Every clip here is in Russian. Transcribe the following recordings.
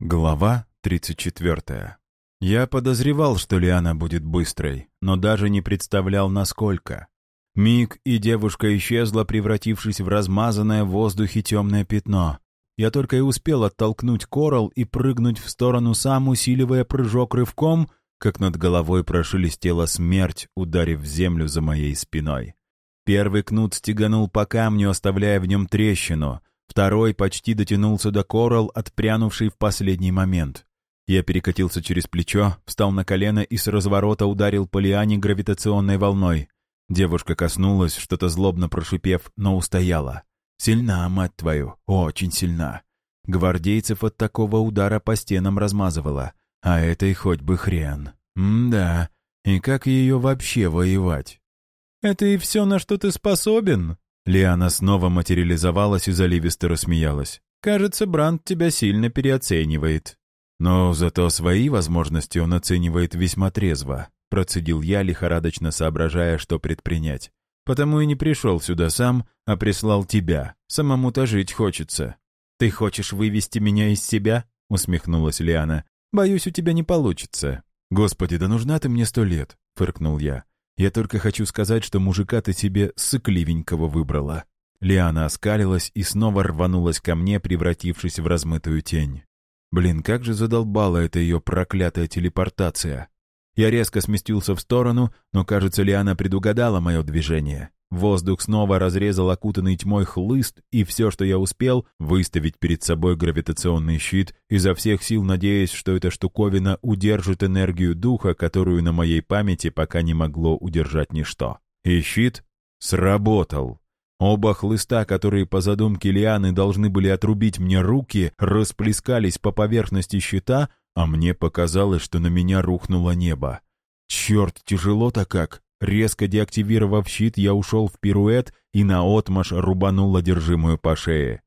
Глава 34. Я подозревал, что Лиана будет быстрой, но даже не представлял, насколько. Миг, и девушка исчезла, превратившись в размазанное в воздухе темное пятно. Я только и успел оттолкнуть коралл и прыгнуть в сторону сам, усиливая прыжок рывком, как над головой прошелестела смерть, ударив в землю за моей спиной. Первый кнут стеганул по камню, оставляя в нем трещину — Второй почти дотянулся до Коралл, отпрянувший в последний момент. Я перекатился через плечо, встал на колено и с разворота ударил по лиане гравитационной волной. Девушка коснулась, что-то злобно прошипев, но устояла. Сильна, мать твою, очень сильна. Гвардейцев от такого удара по стенам размазывала. А это и хоть бы хрен. М-да, и как ее вообще воевать? «Это и все, на что ты способен?» Лиана снова материализовалась и заливисто рассмеялась. «Кажется, Бранд тебя сильно переоценивает». «Но зато свои возможности он оценивает весьма трезво», процедил я, лихорадочно соображая, что предпринять. «Потому и не пришел сюда сам, а прислал тебя. Самому-то жить хочется». «Ты хочешь вывести меня из себя?» усмехнулась Лиана. «Боюсь, у тебя не получится». «Господи, да нужна ты мне сто лет», — фыркнул я. Я только хочу сказать, что мужика ты себе сыкливенького выбрала». Лиана оскалилась и снова рванулась ко мне, превратившись в размытую тень. Блин, как же задолбала эта ее проклятая телепортация. Я резко сместился в сторону, но, кажется, Лиана предугадала мое движение. Воздух снова разрезал окутанный тьмой хлыст, и все, что я успел, выставить перед собой гравитационный щит, изо всех сил надеясь, что эта штуковина удержит энергию духа, которую на моей памяти пока не могло удержать ничто. И щит сработал. Оба хлыста, которые по задумке Лианы должны были отрубить мне руки, расплескались по поверхности щита, а мне показалось, что на меня рухнуло небо. Черт, тяжело-то как! Резко деактивировав щит, я ушел в пируэт и наотмашь рубанул одержимую по шее.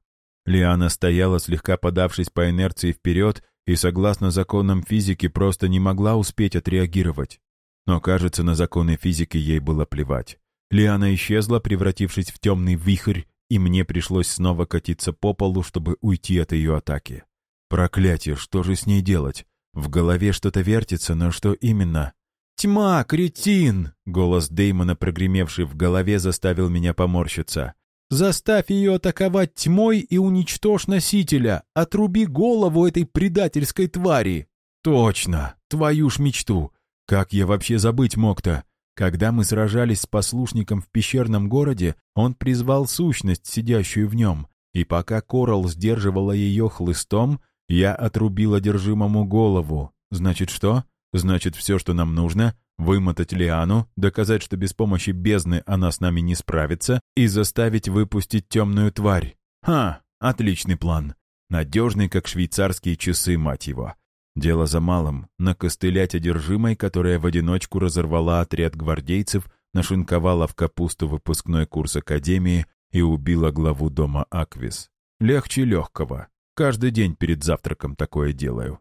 Лиана стояла, слегка подавшись по инерции вперед, и, согласно законам физики, просто не могла успеть отреагировать. Но, кажется, на законы физики ей было плевать. Лиана исчезла, превратившись в темный вихрь, и мне пришлось снова катиться по полу, чтобы уйти от ее атаки. Проклятие, что же с ней делать? В голове что-то вертится, но что именно? «Тьма, кретин!» — голос Деймона, прогремевший в голове, заставил меня поморщиться. «Заставь ее атаковать тьмой и уничтожь носителя! Отруби голову этой предательской твари!» «Точно! Твою ж мечту! Как я вообще забыть мог-то? Когда мы сражались с послушником в пещерном городе, он призвал сущность, сидящую в нем, и пока Корал сдерживала ее хлыстом, я отрубил одержимому голову. Значит что? Значит, все, что нам нужно, вымотать Лиану, доказать, что без помощи бездны она с нами не справится, и заставить выпустить темную тварь. Ха, отличный план. Надежный, как швейцарские часы, мать его. Дело за малым — накостылять одержимой, которая в одиночку разорвала отряд гвардейцев, нашинковала в капусту выпускной курс Академии и убила главу дома Аквис. Легче легкого. Каждый день перед завтраком такое делаю.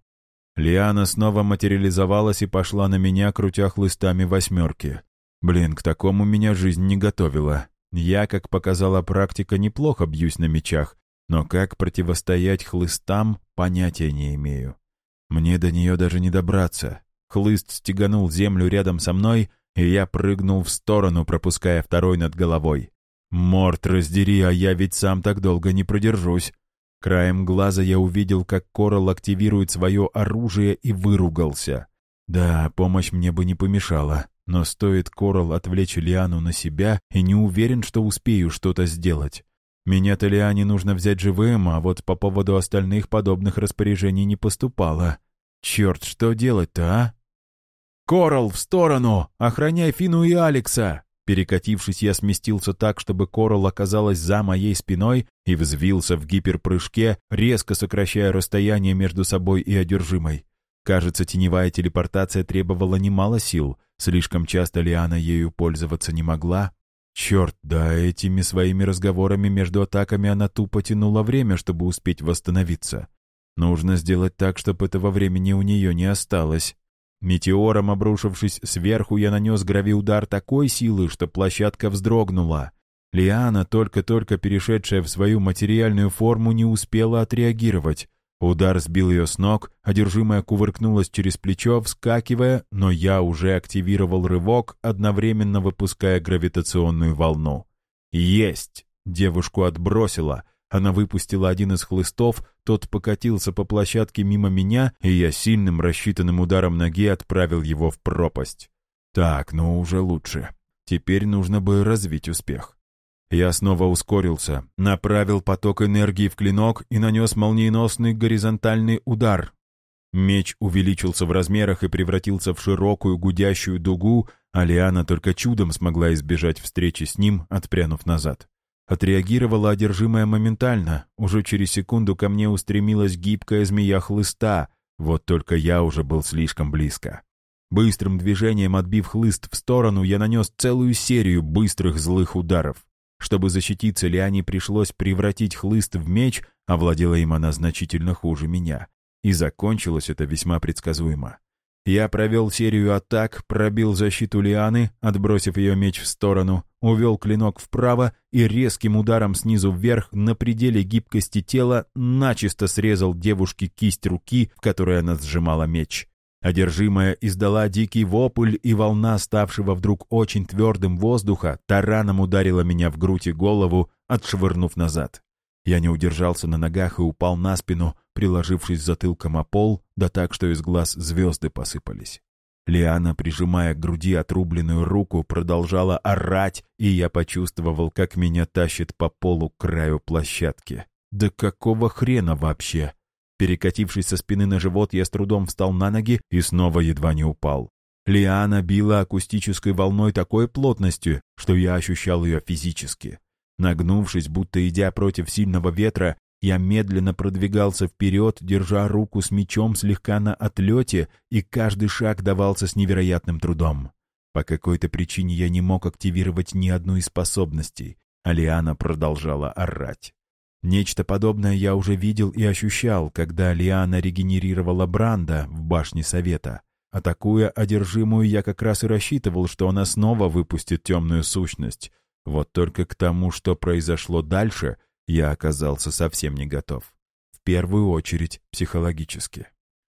Лиана снова материализовалась и пошла на меня, крутя хлыстами восьмерки. Блин, к такому меня жизнь не готовила. Я, как показала практика, неплохо бьюсь на мечах, но как противостоять хлыстам, понятия не имею. Мне до нее даже не добраться. Хлыст стеганул землю рядом со мной, и я прыгнул в сторону, пропуская второй над головой. «Морт, раздери, а я ведь сам так долго не продержусь». Краем глаза я увидел, как Корал активирует свое оружие и выругался. Да, помощь мне бы не помешала, но стоит Корал отвлечь Лиану на себя, и не уверен, что успею что-то сделать. Меня-то Лиане нужно взять живым, а вот по поводу остальных подобных распоряжений не поступало. Черт, что делать-то, а? «Корал, в сторону! Охраняй Фину и Алекса!» Перекатившись, я сместился так, чтобы Корал оказалась за моей спиной и взвился в гиперпрыжке, резко сокращая расстояние между собой и одержимой. Кажется, теневая телепортация требовала немало сил, слишком часто Лиана ею пользоваться не могла. Черт, да этими своими разговорами между атаками она тупо тянула время, чтобы успеть восстановиться. Нужно сделать так, чтобы этого времени у нее не осталось. Метеором обрушившись сверху, я нанес гравиудар такой силы, что площадка вздрогнула. Лиана, только-только перешедшая в свою материальную форму, не успела отреагировать. Удар сбил ее с ног, одержимая кувыркнулась через плечо, вскакивая, но я уже активировал рывок, одновременно выпуская гравитационную волну. «Есть!» Девушку отбросила. Она выпустила один из хлыстов, тот покатился по площадке мимо меня, и я сильным рассчитанным ударом ноги отправил его в пропасть. Так, ну уже лучше. Теперь нужно бы развить успех. Я снова ускорился, направил поток энергии в клинок и нанес молниеносный горизонтальный удар. Меч увеличился в размерах и превратился в широкую гудящую дугу, а Лиана только чудом смогла избежать встречи с ним, отпрянув назад. Отреагировала одержимая моментально. Уже через секунду ко мне устремилась гибкая змея хлыста, вот только я уже был слишком близко. Быстрым движением отбив хлыст в сторону, я нанес целую серию быстрых злых ударов. Чтобы защититься, Лиане пришлось превратить хлыст в меч, а владела им она значительно хуже меня. И закончилось это весьма предсказуемо. Я провел серию атак, пробил защиту Лианы, отбросив ее меч в сторону, увел клинок вправо и резким ударом снизу вверх на пределе гибкости тела начисто срезал девушке кисть руки, в которой она сжимала меч. Одержимая издала дикий вопль, и волна, ставшего вдруг очень твердым воздуха, тараном ударила меня в грудь и голову, отшвырнув назад. Я не удержался на ногах и упал на спину, приложившись затылком о пол, да так, что из глаз звезды посыпались. Лиана, прижимая к груди отрубленную руку, продолжала орать, и я почувствовал, как меня тащит по полу к краю площадки. Да какого хрена вообще? Перекатившись со спины на живот, я с трудом встал на ноги и снова едва не упал. Лиана била акустической волной такой плотностью, что я ощущал ее физически. Нагнувшись, будто идя против сильного ветра, я медленно продвигался вперед, держа руку с мечом слегка на отлете, и каждый шаг давался с невероятным трудом. По какой-то причине я не мог активировать ни одну из способностей, а Лиана продолжала орать. Нечто подобное я уже видел и ощущал, когда Лиана регенерировала Бранда в башне Совета. Атакуя одержимую, я как раз и рассчитывал, что она снова выпустит темную сущность. Вот только к тому, что произошло дальше, я оказался совсем не готов. В первую очередь психологически.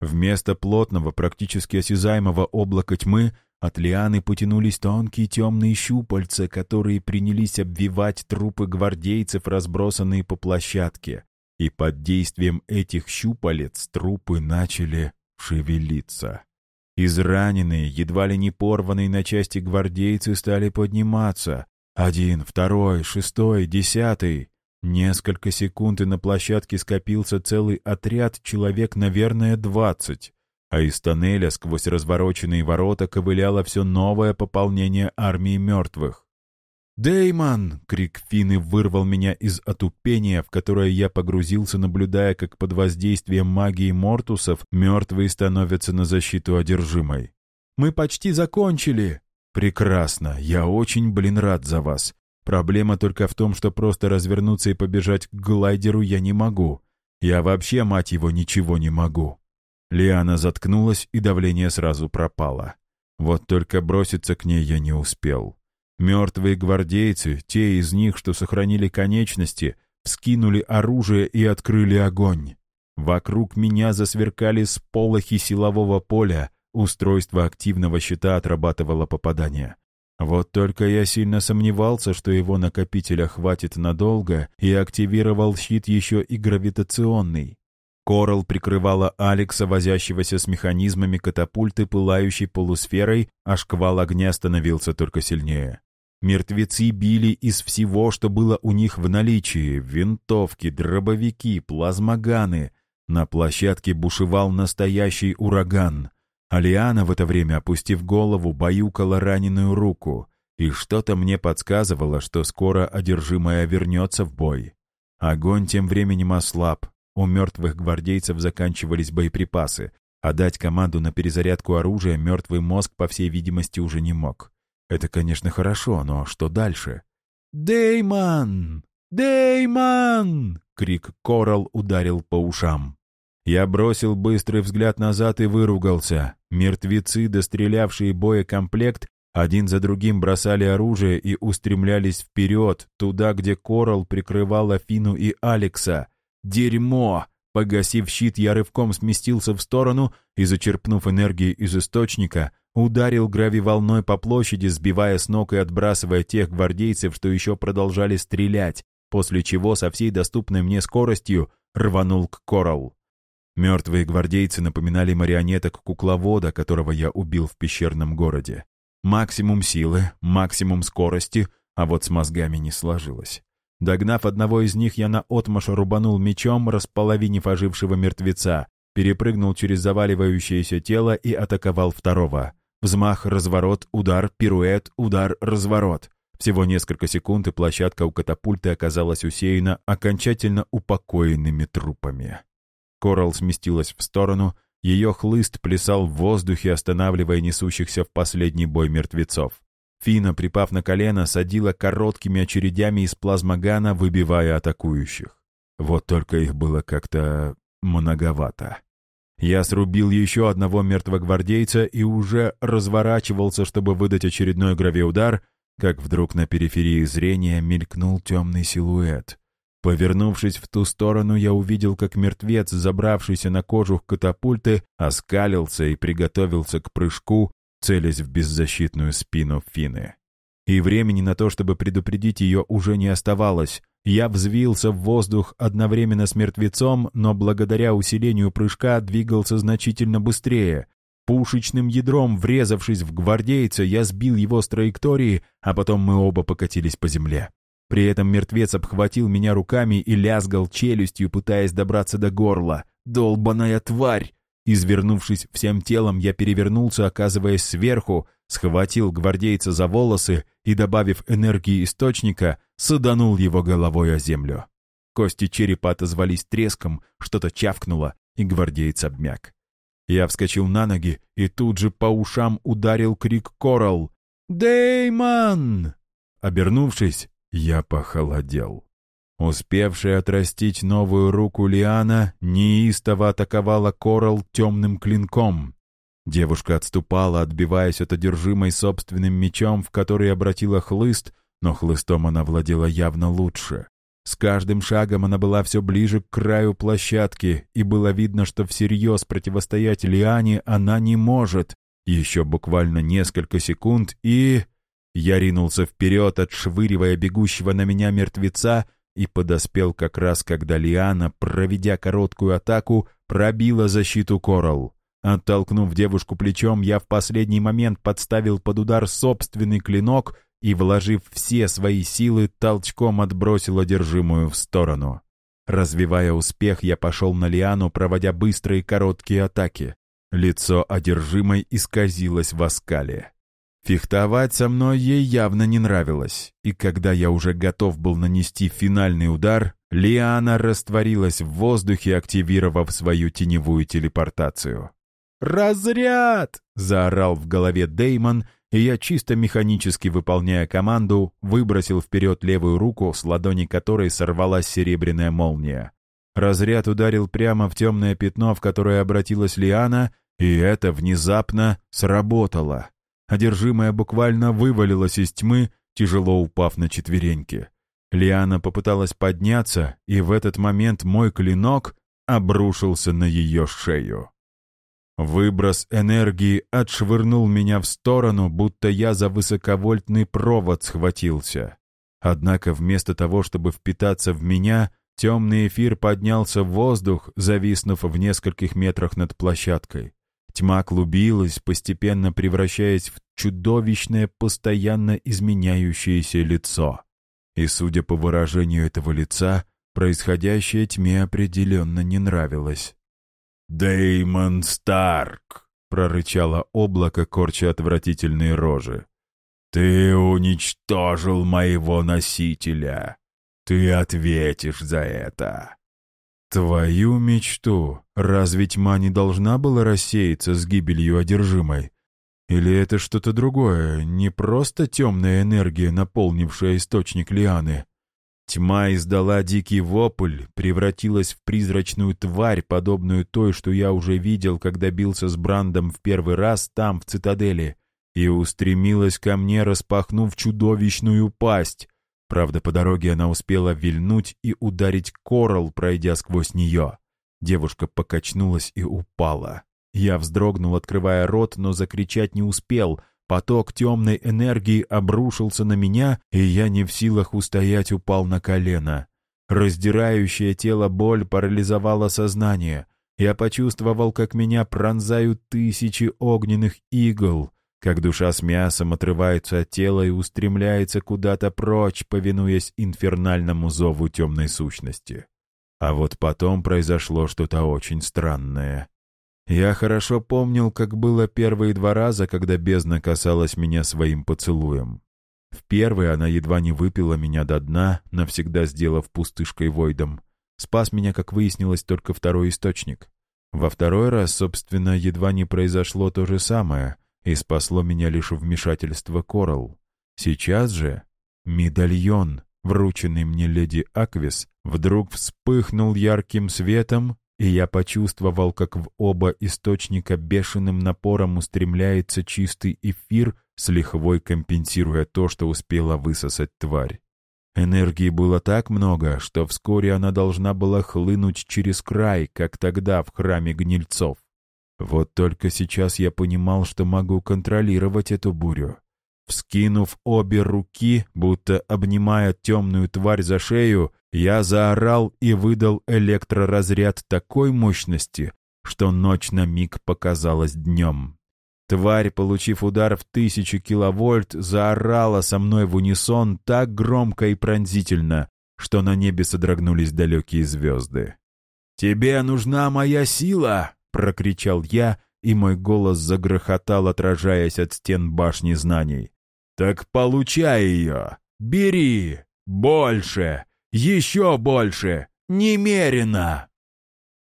Вместо плотного, практически осязаемого облака тьмы от лианы потянулись тонкие темные щупальца, которые принялись обвивать трупы гвардейцев, разбросанные по площадке. И под действием этих щупалец трупы начали шевелиться. Израненные, едва ли не порванные на части гвардейцы стали подниматься. Один, второй, шестой, десятый. Несколько секунд, и на площадке скопился целый отряд, человек, наверное, двадцать а из тоннеля сквозь развороченные ворота ковыляло все новое пополнение армии мертвых. «Дэймон!» — крик Фины вырвал меня из отупения, в которое я погрузился, наблюдая, как под воздействием магии Мортусов мертвые становятся на защиту одержимой. «Мы почти закончили!» «Прекрасно! Я очень, блин, рад за вас. Проблема только в том, что просто развернуться и побежать к глайдеру я не могу. Я вообще, мать его, ничего не могу». Лиана заткнулась, и давление сразу пропало. Вот только броситься к ней я не успел. Мертвые гвардейцы, те из них, что сохранили конечности, вскинули оружие и открыли огонь. Вокруг меня засверкали сполохи силового поля, устройство активного щита отрабатывало попадание. Вот только я сильно сомневался, что его накопителя хватит надолго, и активировал щит еще и гравитационный. Корал прикрывала Алекса, возящегося с механизмами катапульты, пылающей полусферой, а шквал огня становился только сильнее. Мертвецы били из всего, что было у них в наличии — винтовки, дробовики, плазмоганы. На площадке бушевал настоящий ураган. Алиана в это время, опустив голову, баюкала раненую руку, и что-то мне подсказывало, что скоро одержимая вернется в бой. Огонь тем временем ослаб, у мертвых гвардейцев заканчивались боеприпасы, а дать команду на перезарядку оружия мертвый мозг, по всей видимости, уже не мог. Это, конечно, хорошо, но что дальше? «Деймон! Деймон!» — крик Корал ударил по ушам. Я бросил быстрый взгляд назад и выругался. Мертвецы, дострелявшие боекомплект, один за другим бросали оружие и устремлялись вперед, туда, где Корал прикрывал Афину и Алекса. Дерьмо! Погасив щит, я рывком сместился в сторону и, зачерпнув энергии из источника, ударил гравиволной по площади, сбивая с ног и отбрасывая тех гвардейцев, что еще продолжали стрелять, после чего со всей доступной мне скоростью рванул к Коралл. Мертвые гвардейцы напоминали марионеток кукловода, которого я убил в пещерном городе. Максимум силы, максимум скорости, а вот с мозгами не сложилось. Догнав одного из них, я наотмашь рубанул мечом, располовинив ожившего мертвеца, перепрыгнул через заваливающееся тело и атаковал второго. Взмах, разворот, удар, пируэт, удар, разворот. Всего несколько секунд, и площадка у катапульты оказалась усеяна окончательно упокоенными трупами. Коралл сместилась в сторону, ее хлыст плясал в воздухе, останавливая несущихся в последний бой мертвецов. Фина, припав на колено, садила короткими очередями из плазмогана, выбивая атакующих. Вот только их было как-то многовато. Я срубил еще одного мертвогвардейца и уже разворачивался, чтобы выдать очередной гравиудар, как вдруг на периферии зрения мелькнул темный силуэт. Повернувшись в ту сторону, я увидел, как мертвец, забравшийся на кожух катапульты, оскалился и приготовился к прыжку, целясь в беззащитную спину Фины. И времени на то, чтобы предупредить ее, уже не оставалось. Я взвился в воздух одновременно с мертвецом, но благодаря усилению прыжка двигался значительно быстрее. Пушечным ядром, врезавшись в гвардейца, я сбил его с траектории, а потом мы оба покатились по земле. При этом мертвец обхватил меня руками и лязгал челюстью, пытаясь добраться до горла. «Долбаная тварь!» Извернувшись всем телом, я перевернулся, оказываясь сверху, схватил гвардейца за волосы и, добавив энергии источника, саданул его головой о землю. Кости черепа отозвались треском, что-то чавкнуло, и гвардеец обмяк. Я вскочил на ноги, и тут же по ушам ударил крик Коралл. «Дэймон!» Обернувшись, я похолодел. Успевшая отрастить новую руку Лиана неистово атаковала Корал темным клинком. Девушка отступала, отбиваясь от одержимой собственным мечом, в который обратила хлыст, но хлыстом она владела явно лучше. С каждым шагом она была все ближе к краю площадки, и было видно, что всерьез противостоять Лиане она не может. Еще буквально несколько секунд, и... Я ринулся вперед, отшвыривая бегущего на меня мертвеца, и подоспел как раз, когда Лиана, проведя короткую атаку, пробила защиту Коралл. Оттолкнув девушку плечом, я в последний момент подставил под удар собственный клинок и, вложив все свои силы, толчком отбросил одержимую в сторону. Развивая успех, я пошел на Лиану, проводя быстрые короткие атаки. Лицо одержимой исказилось в оскале. Фехтовать со мной ей явно не нравилось, и когда я уже готов был нанести финальный удар, Лиана растворилась в воздухе, активировав свою теневую телепортацию. «Разряд!» — заорал в голове Деймон, и я, чисто механически выполняя команду, выбросил вперед левую руку, с ладони которой сорвалась серебряная молния. Разряд ударил прямо в темное пятно, в которое обратилась Лиана, и это внезапно сработало. Одержимая буквально вывалилась из тьмы, тяжело упав на четвереньки. Лиана попыталась подняться, и в этот момент мой клинок обрушился на ее шею. Выброс энергии отшвырнул меня в сторону, будто я за высоковольтный провод схватился. Однако вместо того, чтобы впитаться в меня, темный эфир поднялся в воздух, зависнув в нескольких метрах над площадкой. Тьма клубилась, постепенно превращаясь в чудовищное, постоянно изменяющееся лицо. И, судя по выражению этого лица, происходящее тьме определенно не нравилось. «Дэймон Старк!» — прорычало облако, корча отвратительные рожи. «Ты уничтожил моего носителя! Ты ответишь за это!» Твою мечту! Разве тьма не должна была рассеяться с гибелью одержимой? Или это что-то другое, не просто темная энергия, наполнившая источник лианы? Тьма издала дикий вопль, превратилась в призрачную тварь, подобную той, что я уже видел, когда бился с Брандом в первый раз там, в цитадели, и устремилась ко мне, распахнув чудовищную пасть. Правда, по дороге она успела вильнуть и ударить Коралл, пройдя сквозь нее. Девушка покачнулась и упала. Я вздрогнул, открывая рот, но закричать не успел. Поток темной энергии обрушился на меня, и я не в силах устоять упал на колено. Раздирающее тело боль парализовала сознание. Я почувствовал, как меня пронзают тысячи огненных игл, как душа с мясом отрывается от тела и устремляется куда-то прочь, повинуясь инфернальному зову темной сущности. А вот потом произошло что-то очень странное. Я хорошо помнил, как было первые два раза, когда бездна касалась меня своим поцелуем. В первый она едва не выпила меня до дна, навсегда сделав пустышкой Войдом. Спас меня, как выяснилось, только второй источник. Во второй раз, собственно, едва не произошло то же самое, и спасло меня лишь вмешательство Коралл. Сейчас же медальон, врученный мне леди Аквис, вдруг вспыхнул ярким светом и я почувствовал, как в оба источника бешеным напором устремляется чистый эфир, с лихвой компенсируя то, что успела высосать тварь. Энергии было так много, что вскоре она должна была хлынуть через край, как тогда в храме гнильцов. Вот только сейчас я понимал, что могу контролировать эту бурю. Вскинув обе руки, будто обнимая темную тварь за шею, я заорал и выдал электроразряд такой мощности, что ночь на миг показалась днем. Тварь, получив удар в тысячу киловольт, заорала со мной в унисон так громко и пронзительно, что на небе содрогнулись далекие звезды. «Тебе нужна моя сила!» — прокричал я, и мой голос загрохотал, отражаясь от стен башни знаний. «Так получай ее! Бери! Больше! Еще больше! Немерено!»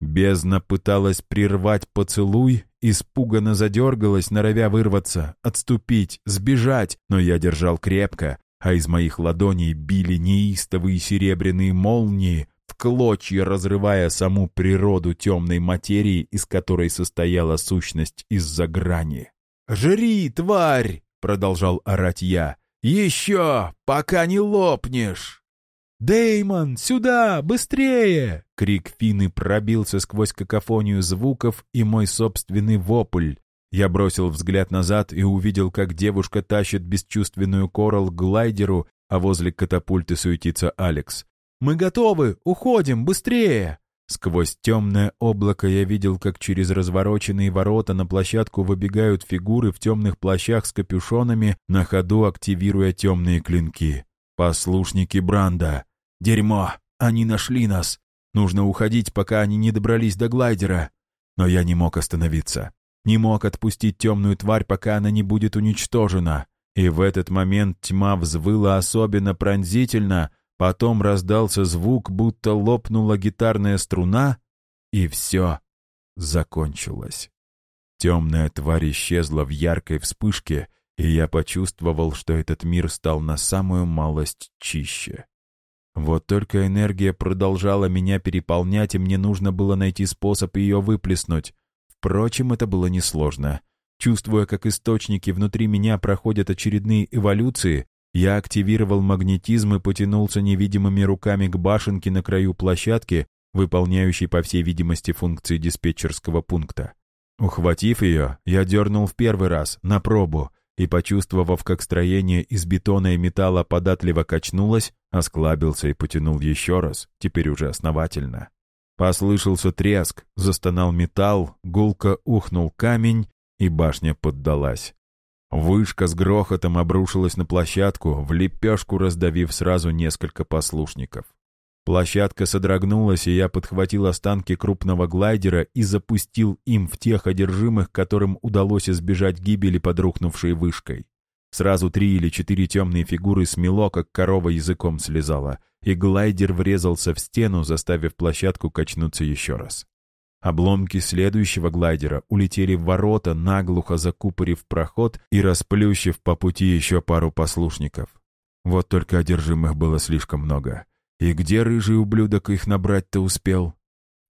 Бездна пыталась прервать поцелуй, испуганно задергалась, норовя вырваться, отступить, сбежать, но я держал крепко, а из моих ладоней били неистовые серебряные молнии, в клочья разрывая саму природу темной материи, из которой состояла сущность из-за грани. «Жри, тварь!» — продолжал орать я. «Еще, пока не лопнешь!» Деймон, сюда, быстрее!» Крик Фины пробился сквозь какофонию звуков и мой собственный вопль. Я бросил взгляд назад и увидел, как девушка тащит бесчувственную Корал к глайдеру, а возле катапульты суетится Алекс. «Мы готовы! Уходим! Быстрее!» Сквозь темное облако я видел, как через развороченные ворота на площадку выбегают фигуры в темных плащах с капюшонами, на ходу активируя темные клинки. «Послушники Бранда! Дерьмо! Они нашли нас! Нужно уходить, пока они не добрались до глайдера!» Но я не мог остановиться. Не мог отпустить темную тварь, пока она не будет уничтожена. И в этот момент тьма взвыла особенно пронзительно, потом раздался звук, будто лопнула гитарная струна, и все закончилось. Темная тварь исчезла в яркой вспышке, и я почувствовал, что этот мир стал на самую малость чище. Вот только энергия продолжала меня переполнять, и мне нужно было найти способ ее выплеснуть. Впрочем, это было несложно. Чувствуя, как источники внутри меня проходят очередные эволюции, я активировал магнетизм и потянулся невидимыми руками к башенке на краю площадки, выполняющей, по всей видимости, функции диспетчерского пункта. Ухватив ее, я дернул в первый раз, на пробу, и, почувствовав, как строение из бетона и металла податливо качнулось, осклабился и потянул еще раз, теперь уже основательно. Послышался треск, застонал металл, гулко ухнул камень, и башня поддалась. Вышка с грохотом обрушилась на площадку, в лепешку раздавив сразу несколько послушников. Площадка содрогнулась, и я подхватил останки крупного глайдера и запустил им в тех одержимых, которым удалось избежать гибели под рухнувшей вышкой. Сразу три или четыре темные фигуры смело, как корова языком слезала, и глайдер врезался в стену, заставив площадку качнуться еще раз. Обломки следующего глайдера улетели в ворота, наглухо закупорив проход и расплющив по пути еще пару послушников. Вот только одержимых было слишком много. И где рыжий ублюдок их набрать-то успел?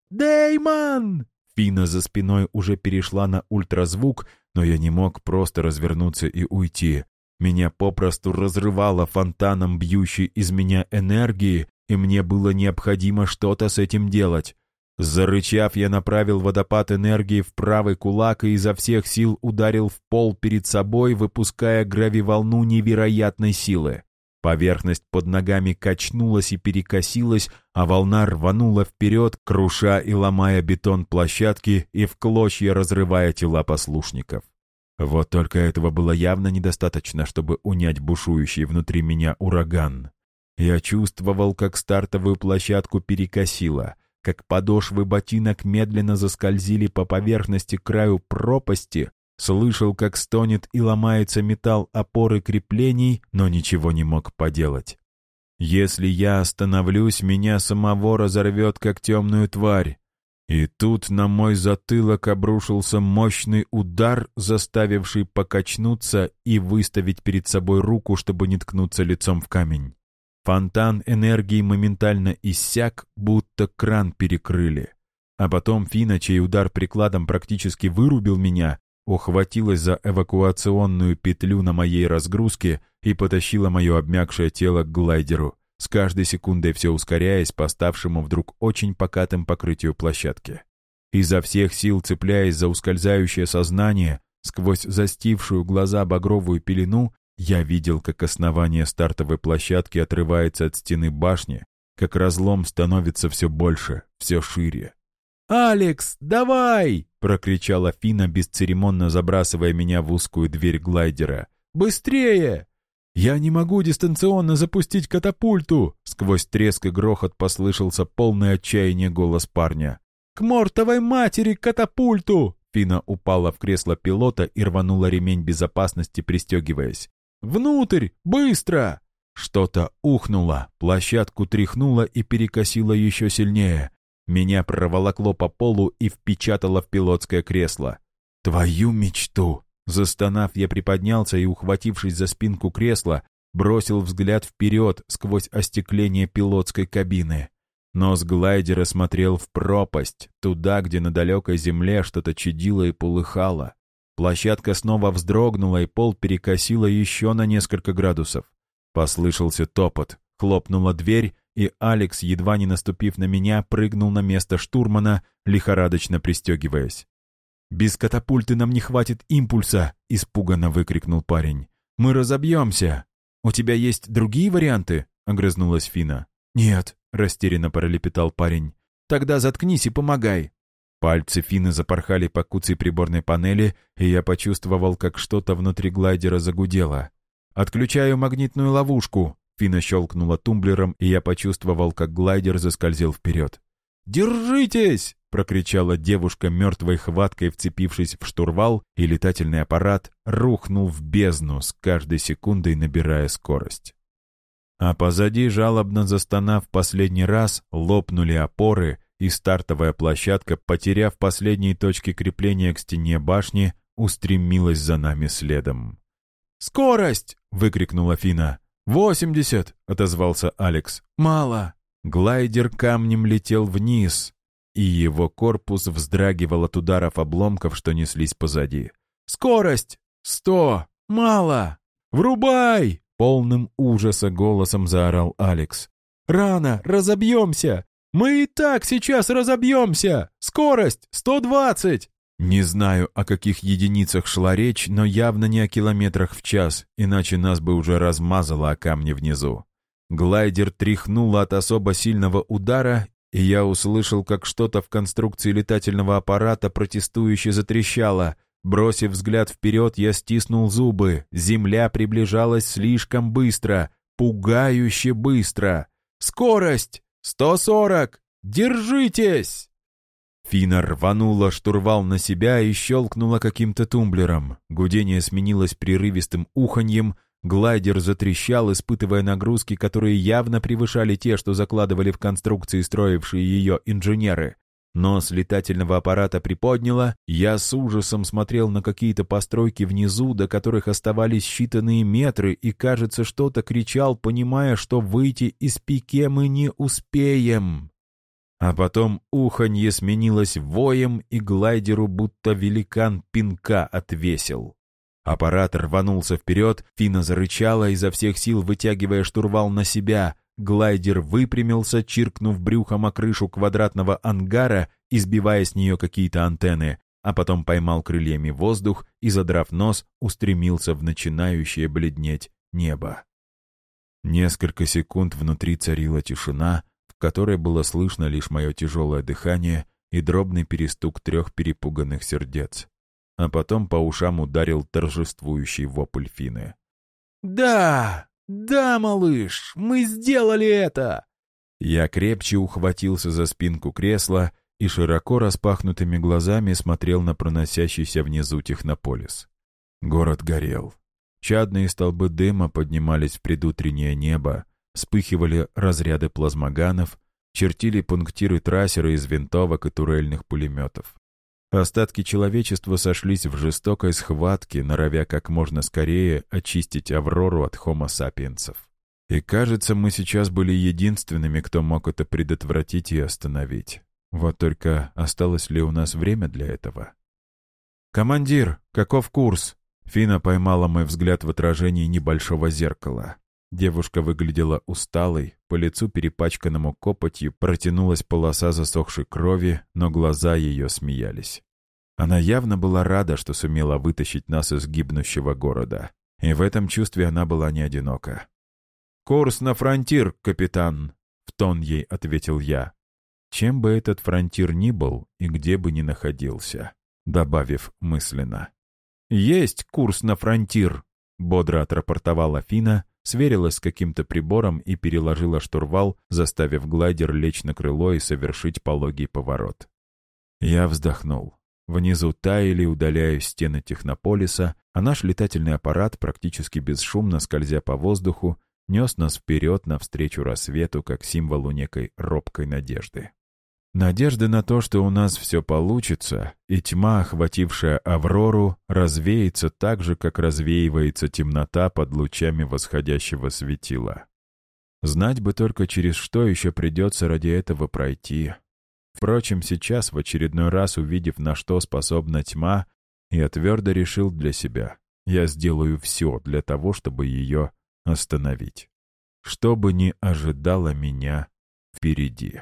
«Дэймон!» Фина за спиной уже перешла на ультразвук, но я не мог просто развернуться и уйти. Меня попросту разрывало фонтаном бьющей из меня энергии, и мне было необходимо что-то с этим делать. Зарычав, я направил водопад энергии в правый кулак и изо всех сил ударил в пол перед собой, выпуская гравиволну невероятной силы. Поверхность под ногами качнулась и перекосилась, а волна рванула вперед, круша и ломая бетон площадки и в клочья разрывая тела послушников. Вот только этого было явно недостаточно, чтобы унять бушующий внутри меня ураган. Я чувствовал, как стартовую площадку перекосило — как подошвы ботинок медленно заскользили по поверхности краю пропасти, слышал, как стонет и ломается металл опоры креплений, но ничего не мог поделать. Если я остановлюсь, меня самого разорвет, как темную тварь. И тут на мой затылок обрушился мощный удар, заставивший покачнуться и выставить перед собой руку, чтобы не ткнуться лицом в камень. Фонтан энергии моментально иссяк, будто кран перекрыли. А потом Фина, чей удар прикладом практически вырубил меня, ухватилась за эвакуационную петлю на моей разгрузке и потащила мое обмякшее тело к глайдеру, с каждой секундой все ускоряясь по ставшему вдруг очень покатым покрытию площадки. Изо всех сил цепляясь за ускользающее сознание, сквозь застившую глаза багровую пелену, я видел, как основание стартовой площадки отрывается от стены башни, как разлом становится все больше, все шире. «Алекс, давай!» — прокричала Фина, бесцеремонно забрасывая меня в узкую дверь глайдера. «Быстрее!» «Я не могу дистанционно запустить катапульту!» Сквозь треск и грохот послышался полный отчаяния голос парня. «К мортовой матери катапульту!» Фина упала в кресло пилота и рванула ремень безопасности, пристегиваясь. «Внутрь! Быстро!» Что-то ухнуло, площадку тряхнуло и перекосило еще сильнее. Меня проволокло по полу и впечатало в пилотское кресло. «Твою мечту!» Застонав, я приподнялся и, ухватившись за спинку кресла, бросил взгляд вперед сквозь остекление пилотской кабины. Нос глайдера смотрел в пропасть, туда, где на далекой земле что-то чадило и полыхало. Площадка снова вздрогнула, и пол перекосило еще на несколько градусов. Послышался топот, хлопнула дверь, и Алекс, едва не наступив на меня, прыгнул на место штурмана, лихорадочно пристегиваясь. «Без катапульты нам не хватит импульса!» — испуганно выкрикнул парень. «Мы разобьемся!» «У тебя есть другие варианты?» — огрызнулась Фина. «Нет», — растерянно пролепетал парень. «Тогда заткнись и помогай!» Пальцы Фины запорхали по куцей приборной панели, и я почувствовал, как что-то внутри глайдера загудело. «Отключаю магнитную ловушку!» Фина щелкнула тумблером, и я почувствовал, как глайдер заскользил вперед. «Держитесь!» — прокричала девушка мертвой хваткой, вцепившись в штурвал, и летательный аппарат рухнул в бездну, с каждой секундой набирая скорость. А позади, жалобно застонав последний раз, лопнули опоры, и стартовая площадка, потеряв последние точки крепления к стене башни, устремилась за нами следом. «Скорость!» — выкрикнула Фина. «Восемьдесят!» — отозвался Алекс. «Мало!» Глайдер камнем летел вниз, и его корпус вздрагивал от ударов обломков, что неслись позади. «Скорость! Сто! Мало! Врубай!» Полным ужаса голосом заорал Алекс. «Рано! Разобьемся! «Мы и так сейчас разобьемся! Скорость 120!» Не знаю, о каких единицах шла речь, но явно не о километрах в час, иначе нас бы уже размазало о камне внизу. Глайдер тряхнуло от особо сильного удара, и я услышал, как что-то в конструкции летательного аппарата протестующе затрещало. Бросив взгляд вперед, я стиснул зубы. Земля приближалась слишком быстро, пугающе быстро. «Скорость! «Сто сорок! Держитесь!» Фина рванула штурвал на себя и щелкнула каким-то тумблером. Гудение сменилось прерывистым уханьем, глайдер затрещал, испытывая нагрузки, которые явно превышали те, что закладывали в конструкции строившие ее инженеры. Нос летательного аппарата приподняло, я с ужасом смотрел на какие-то постройки внизу, до которых оставались считанные метры, и, кажется, что-то кричал, понимая, что выйти из пике мы не успеем. А потом уханье сменилось воем, и глайдеру будто великан пинка отвесил. Аппарат рванулся вперед, Фина зарычала, изо всех сил вытягивая штурвал на себя. Глайдер выпрямился, чиркнув брюхом о крышу квадратного ангара, избивая с нее какие-то антенны, а потом поймал крыльями воздух и, задрав нос, устремился в начинающее бледнеть небо. Несколько секунд внутри царила тишина, в которой было слышно лишь мое тяжелое дыхание и дробный перестук трех перепуганных сердец. А потом по ушам ударил торжествующий вопль Фины. «Да! Да, малыш! Мы сделали это!» Я крепче ухватился за спинку кресла и широко распахнутыми глазами смотрел на проносящийся внизу технополис. Город горел. Чадные столбы дыма поднимались в предутреннее небо, вспыхивали разряды плазмоганов, чертили пунктиры трассера из винтовок и турельных пулеметов. Остатки человечества сошлись в жестокой схватке, норовя как можно скорее очистить Аврору от хомо-сапиенсов. И кажется, мы сейчас были единственными, кто мог это предотвратить и остановить. Вот только осталось ли у нас время для этого? «Командир, каков курс?» Фина поймала мой взгляд в отражении небольшого зеркала. Девушка выглядела усталой, по лицу перепачканному копотью протянулась полоса засохшей крови, но глаза ее смеялись. Она явно была рада, что сумела вытащить нас из гибнущего города. И в этом чувстве она была не одинока. «Курс на фронтир, капитан!» — в тон ей ответил я. Чем бы этот фронтир ни был и где бы ни находился, добавив мысленно. «Есть курс на фронтир!» — бодро отрапортовала Фина, сверилась с каким-то прибором и переложила штурвал, заставив глайдер лечь на крыло и совершить пологий поворот. Я вздохнул. Внизу таяли, удаляясь стены технополиса, а наш летательный аппарат, практически бесшумно скользя по воздуху, нес нас вперед навстречу рассвету как символу некой робкой надежды. Надежды на то, что у нас все получится, и тьма, охватившая Аврору, развеется так же, как развеивается темнота под лучами восходящего светила. Знать бы только, через что еще придется ради этого пройти. Впрочем, сейчас, в очередной раз увидев, на что способна тьма, я твердо решил для себя, я сделаю все для того, чтобы ее остановить. Что бы ни ожидало меня впереди.